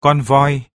con voi.